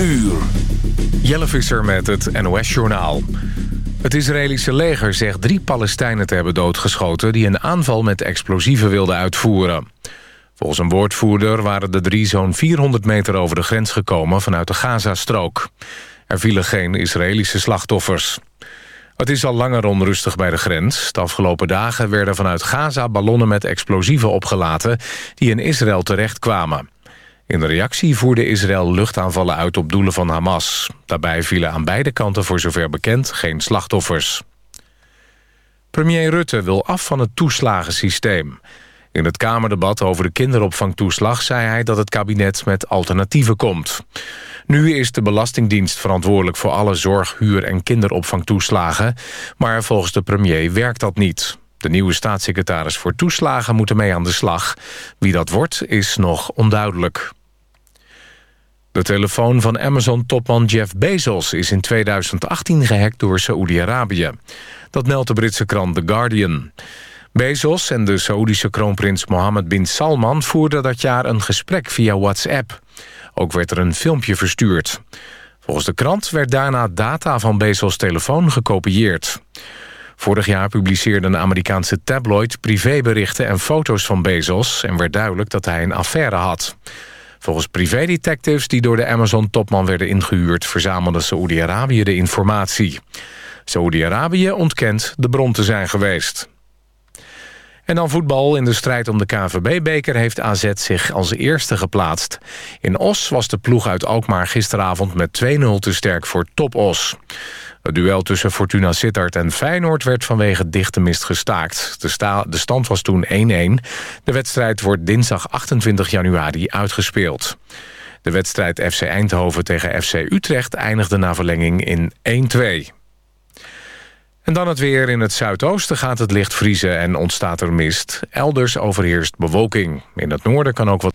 uur. Jelle Visser met het NOS-journaal. Het Israëlische leger zegt drie Palestijnen te hebben doodgeschoten... die een aanval met explosieven wilden uitvoeren. Volgens een woordvoerder waren de drie zo'n 400 meter over de grens gekomen... vanuit de Gazastrook. Er vielen geen Israëlische slachtoffers. Het is al langer onrustig bij de grens. De afgelopen dagen werden vanuit Gaza ballonnen met explosieven opgelaten... die in Israël terechtkwamen. In de reactie voerde Israël luchtaanvallen uit op doelen van Hamas. Daarbij vielen aan beide kanten voor zover bekend geen slachtoffers. Premier Rutte wil af van het toeslagensysteem. In het Kamerdebat over de kinderopvangtoeslag zei hij dat het kabinet met alternatieven komt. Nu is de Belastingdienst verantwoordelijk voor alle zorg, huur en kinderopvangtoeslagen. Maar volgens de premier werkt dat niet. De nieuwe staatssecretaris voor toeslagen moet ermee aan de slag. Wie dat wordt, is nog onduidelijk. De telefoon van Amazon-topman Jeff Bezos is in 2018 gehackt door Saoedi-Arabië. Dat meldt de Britse krant The Guardian. Bezos en de Saoedische kroonprins Mohammed bin Salman voerden dat jaar een gesprek via WhatsApp. Ook werd er een filmpje verstuurd. Volgens de krant werd daarna data van Bezos' telefoon gekopieerd. Vorig jaar publiceerde een Amerikaanse tabloid privéberichten en foto's van Bezos... en werd duidelijk dat hij een affaire had. Volgens privédetectives die door de Amazon-topman werden ingehuurd... verzamelde Saoedi-Arabië de informatie. Saoedi-Arabië ontkent de bron te zijn geweest. En dan voetbal. In de strijd om de KNVB-beker heeft AZ zich als eerste geplaatst. In Os was de ploeg uit Alkmaar gisteravond met 2-0 te sterk voor Top Os. Het duel tussen Fortuna Sittard en Feyenoord werd vanwege dichte mist gestaakt. De, de stand was toen 1-1. De wedstrijd wordt dinsdag 28 januari uitgespeeld. De wedstrijd FC Eindhoven tegen FC Utrecht eindigde na verlenging in 1-2. En dan het weer. In het zuidoosten gaat het licht vriezen en ontstaat er mist. Elders overheerst bewolking. In het noorden kan ook wat...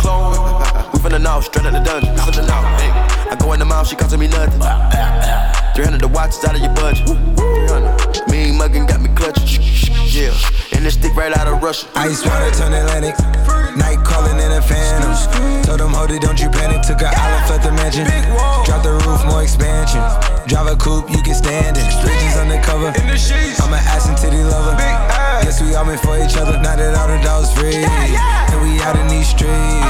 Clone, we finna know, straight out the dungeon. Finna know, hey. I go in the mouth, she costing me nothing. 300 the watch is out of your budget. 300. Mean muggin' got me clutching. Yeah, and this stick right out of Russia. Ice water turn Atlantic. Night calling in a phantom. Told them, hold it, don't you panic. Took a island, left the mansion. Drop the roof, more expansion. Drive a coupe, you can stand it. Bridges undercover. I'm an ass and titty lover. Guess we all meant for each other. Now that all the dogs free. And we out in these streets.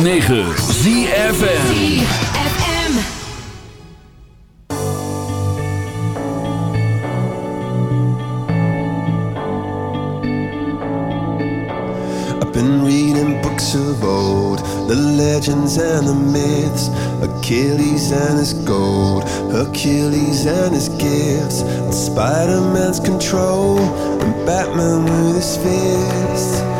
106.9 ZFM Been reading books of old, the legends and the myths, Achilles and his gold, Hercules and his gifts, Spider-Man's control, and Batman with his fists.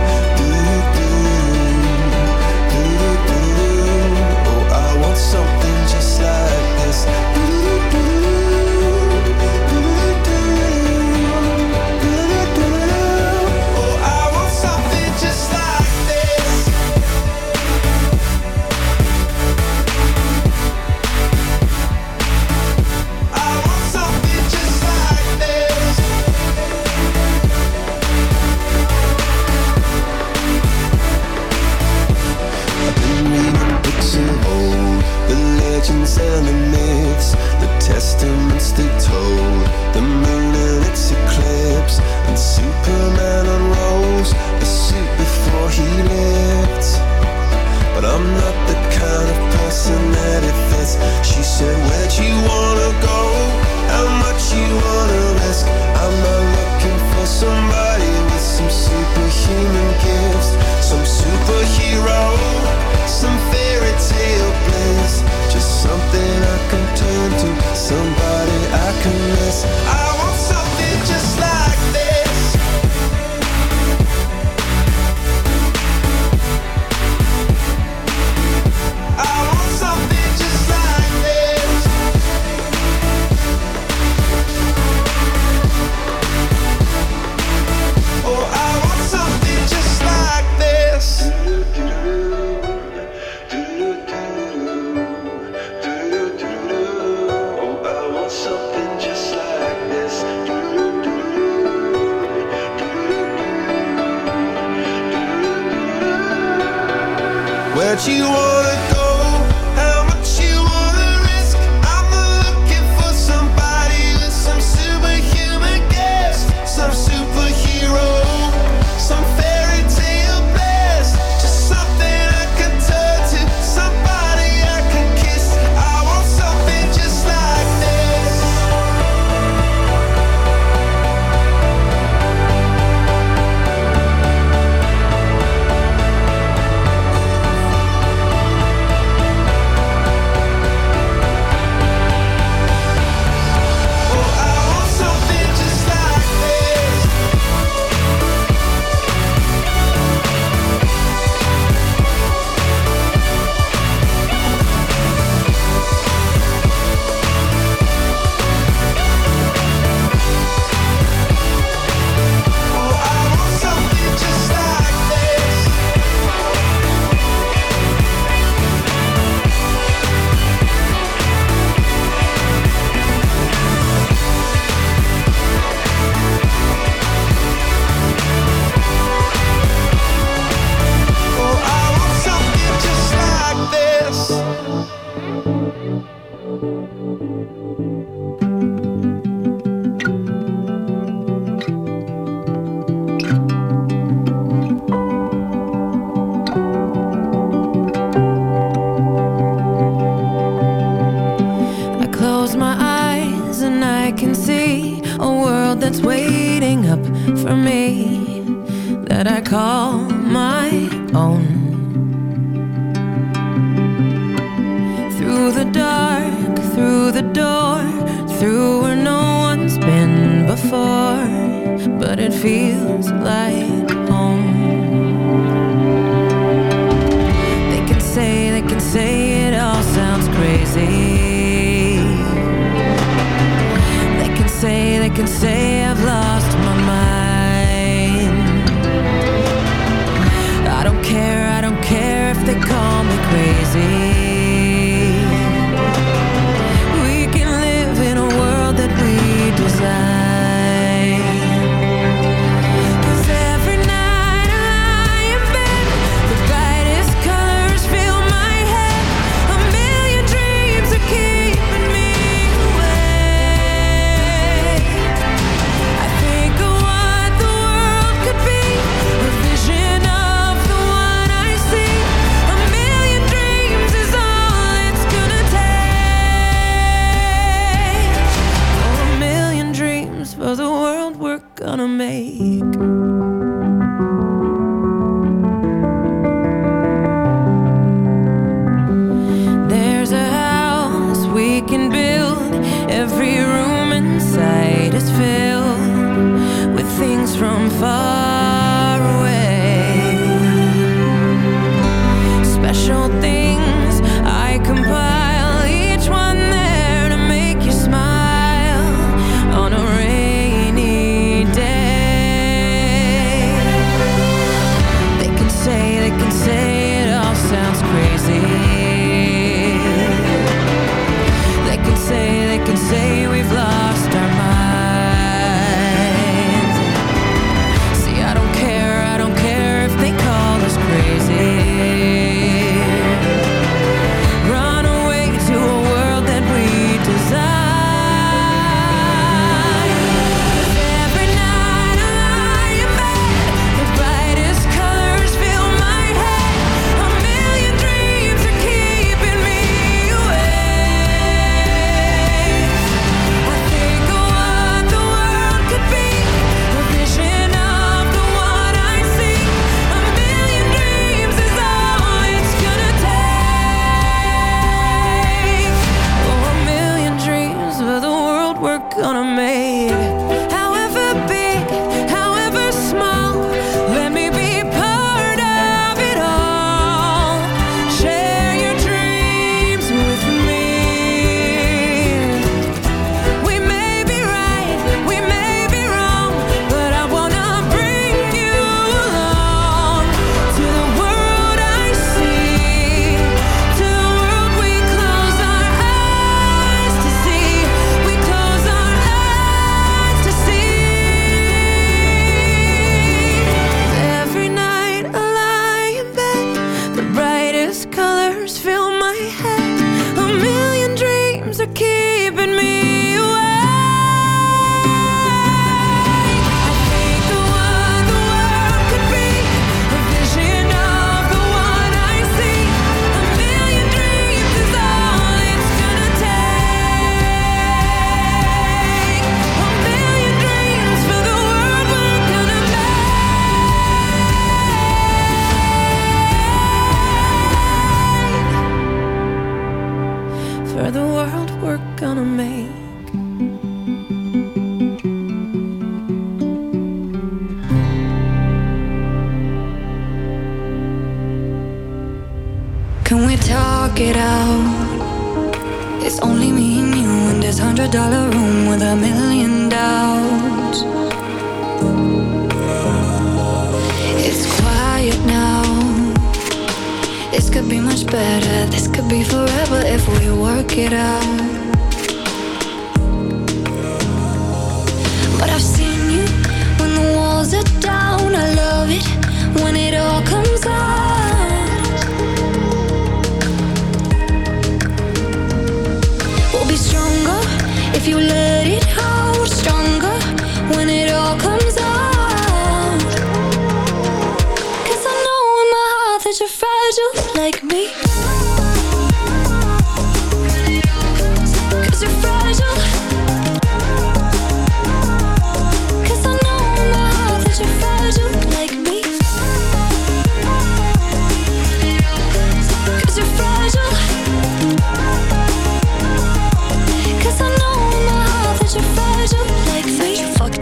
If you let it.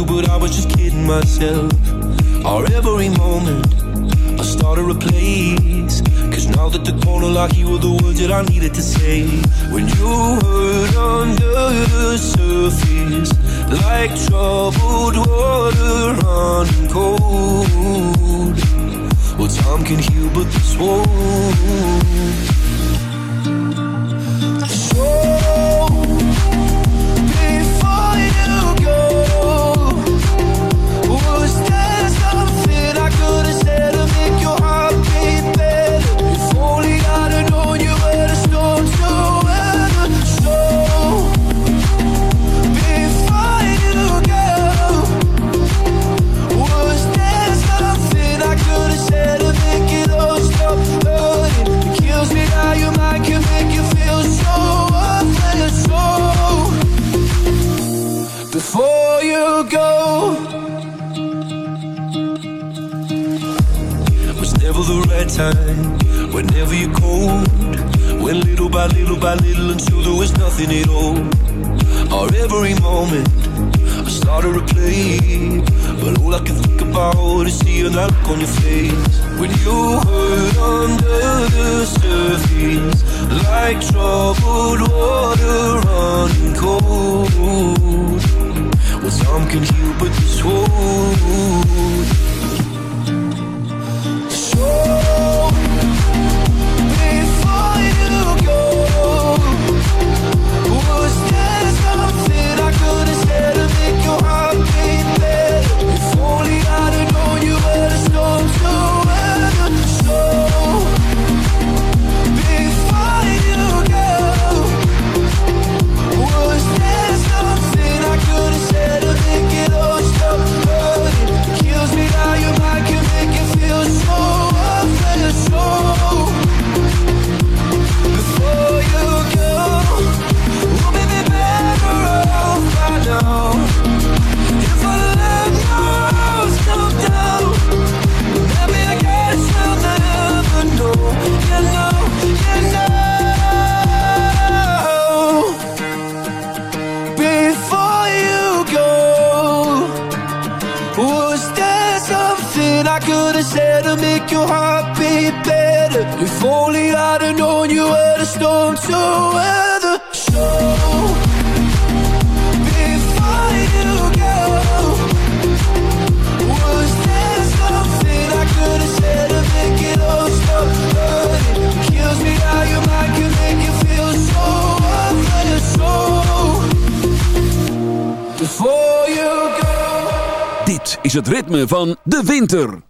You, but make your heart. If only you weather. Dit is het ritme van de winter.